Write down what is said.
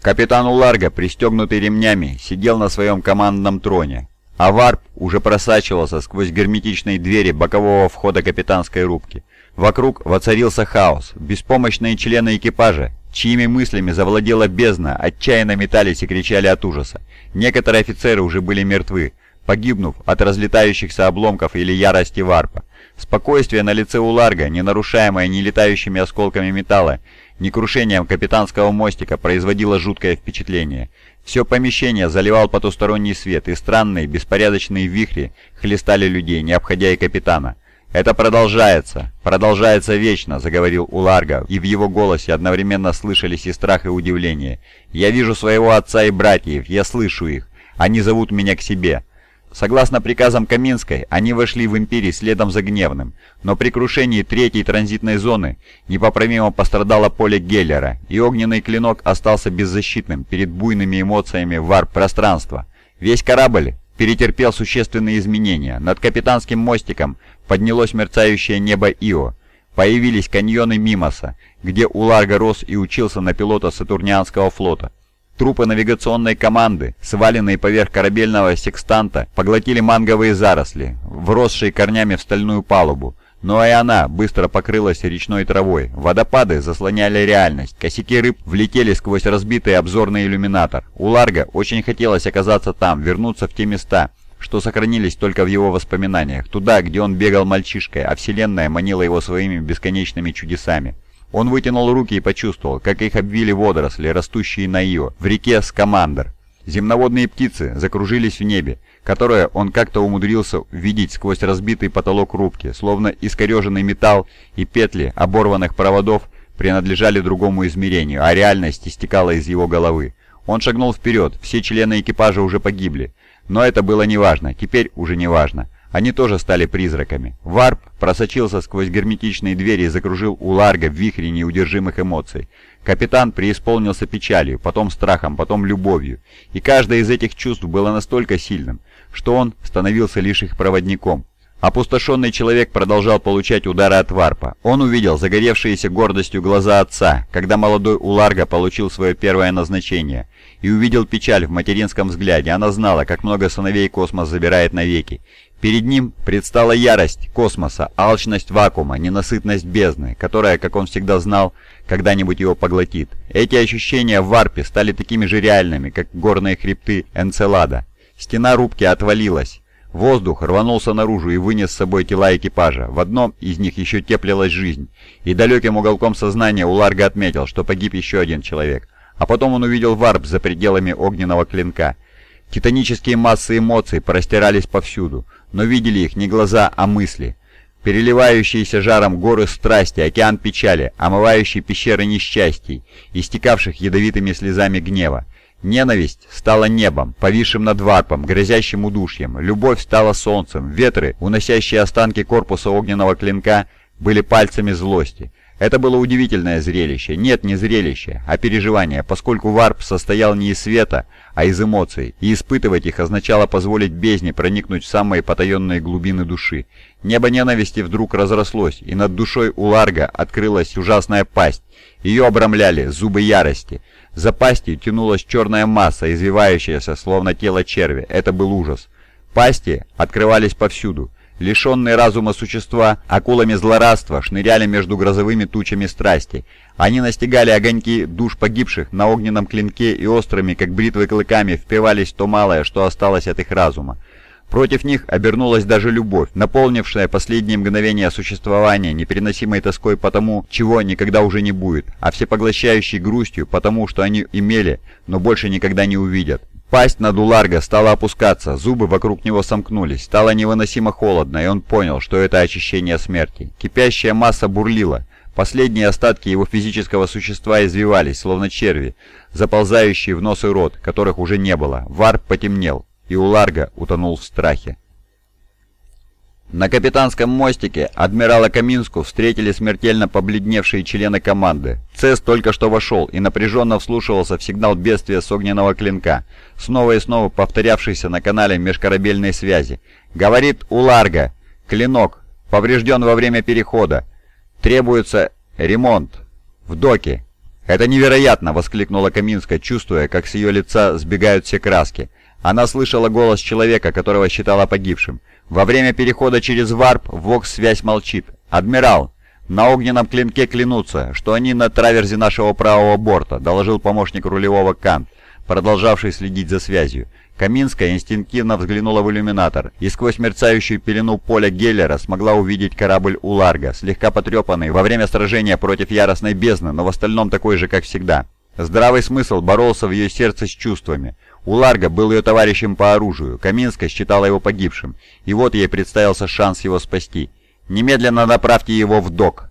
Капитан Уларга, пристегнутый ремнями, сидел на своем командном троне, а варп уже просачивался сквозь герметичные двери бокового входа капитанской рубки. Вокруг воцарился хаос. Беспомощные члены экипажа, чьими мыслями завладела бездна, отчаянно метались и кричали от ужаса. Некоторые офицеры уже были мертвы, погибнув от разлетающихся обломков или ярости варпа. Спокойствие на лице у Ларга, не нарушаемое ни летающими осколками металла, ни крушением капитанского мостика, производило жуткое впечатление. Все помещение заливал потусторонний свет, и странные беспорядочные вихри хлестали людей, не обходя и капитана. «Это продолжается, продолжается вечно», — заговорил Уларга, и в его голосе одновременно слышались и страх, и удивление. «Я вижу своего отца и братьев, я слышу их. Они зовут меня к себе. Согласно приказам Каминской, они вошли в Империю следом за Гневным, но при крушении третьей транзитной зоны непоправимо пострадало поле Геллера, и огненный клинок остался беззащитным перед буйными эмоциями варп-пространства. Весь корабль перетерпел существенные изменения. Над капитанским мостиком поднялось мерцающее небо Ио. Появились каньоны Мимоса, где Уларга рос и учился на пилота Сатурнианского флота. Трупы навигационной команды, сваленные поверх корабельного секстанта, поглотили манговые заросли, вросшие корнями в стальную палубу. Но и она быстро покрылась речной травой. Водопады заслоняли реальность. Косяки рыб влетели сквозь разбитый обзорный иллюминатор. У Ларга очень хотелось оказаться там, вернуться в те места, что сохранились только в его воспоминаниях. Туда, где он бегал мальчишкой, а Вселенная манила его своими бесконечными чудесами. Он вытянул руки и почувствовал, как их обвили водоросли, растущие на Ио, в реке Скамандр. Земноводные птицы закружились в небе, которое он как-то умудрился видеть сквозь разбитый потолок рубки, словно искореженный металл и петли оборванных проводов принадлежали другому измерению, а реальность истекала из его головы. Он шагнул вперед, все члены экипажа уже погибли. Но это было неважно, теперь уже неважно. Они тоже стали призраками. Варп просочился сквозь герметичные двери и закружил у Ларга в вихре неудержимых эмоций. Капитан преисполнился печалью, потом страхом, потом любовью. И каждое из этих чувств было настолько сильным, что он становился лишь их проводником. Опустошенный человек продолжал получать удары от варпа. Он увидел загоревшиеся гордостью глаза отца, когда молодой Уларга получил свое первое назначение, и увидел печаль в материнском взгляде. Она знала, как много сыновей космос забирает навеки, Перед ним предстала ярость космоса, алчность вакуума, ненасытность бездны, которая, как он всегда знал, когда-нибудь его поглотит. Эти ощущения в варпе стали такими же реальными, как горные хребты Энцелада. Стена рубки отвалилась. Воздух рванулся наружу и вынес с собой тела экипажа. В одном из них еще теплилась жизнь. И далеким уголком сознания Уларга отметил, что погиб еще один человек. А потом он увидел варп за пределами огненного клинка. Титанические массы эмоций простирались повсюду но видели их не глаза, а мысли. Переливающиеся жаром горы страсти, океан печали, омывающий пещеры несчастий, истекавших ядовитыми слезами гнева. Ненависть стала небом, повисшим над варпом, грозящим удушьем. Любовь стала солнцем. Ветры, уносящие останки корпуса огненного клинка, были пальцами злости. Это было удивительное зрелище. Нет, не зрелище, а переживание, поскольку варп состоял не из света, а из эмоций, и испытывать их означало позволить бездне проникнуть в самые потаенные глубины души. Небо ненависти вдруг разрослось, и над душой у Ларга открылась ужасная пасть. Ее обрамляли зубы ярости. За пастью тянулась черная масса, извивающаяся, словно тело червя. Это был ужас. Пасти открывались повсюду. Лишенные разума существа, акулами злорадства, шныряли между грозовыми тучами страсти. Они настигали огоньки душ погибших на огненном клинке и острыми, как бритвы клыками, впивались в то малое, что осталось от их разума. Против них обернулась даже любовь, наполнившая последние мгновения существования непереносимой тоской по тому, чего никогда уже не будет, а всепоглощающей грустью потому, что они имели, но больше никогда не увидят. Пасть над Уларго стала опускаться, зубы вокруг него сомкнулись, стало невыносимо холодно, и он понял, что это очищение смерти. Кипящая масса бурлила, последние остатки его физического существа извивались, словно черви, заползающие в нос и рот, которых уже не было. Варп потемнел, и Уларго утонул в страхе. На капитанском мостике адмирала Каминску встретили смертельно побледневшие члены команды. Цесс только что вошел и напряженно вслушивался в сигнал бедствия с огненного клинка, снова и снова повторявшийся на канале межкорабельной связи. «Говорит Уларга. Клинок. Поврежден во время перехода. Требуется ремонт. В доке. «Это невероятно!» — воскликнула Каминская, чувствуя, как с ее лица сбегают все краски. Она слышала голос человека, которого считала погибшим. Во время перехода через варп Вокс-связь молчит. «Адмирал!» «На огненном клинке клянутся, что они на траверзе нашего правого борта», — доложил помощник рулевого Кант, продолжавший следить за связью. Каминская инстинктивно взглянула в иллюминатор и сквозь мерцающую пелену поля Геллера смогла увидеть корабль Уларга, слегка потрепанный во время сражения против яростной бездны, но в остальном такой же, как всегда. Здравый смысл боролся в ее сердце с чувствами. Уларга был ее товарищем по оружию, Каминская считала его погибшим, и вот ей представился шанс его спасти. «Немедленно направьте его в док»,